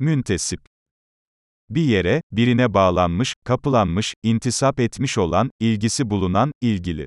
Müntesip. Bir yere, birine bağlanmış, kapılanmış, intisap etmiş olan, ilgisi bulunan, ilgili.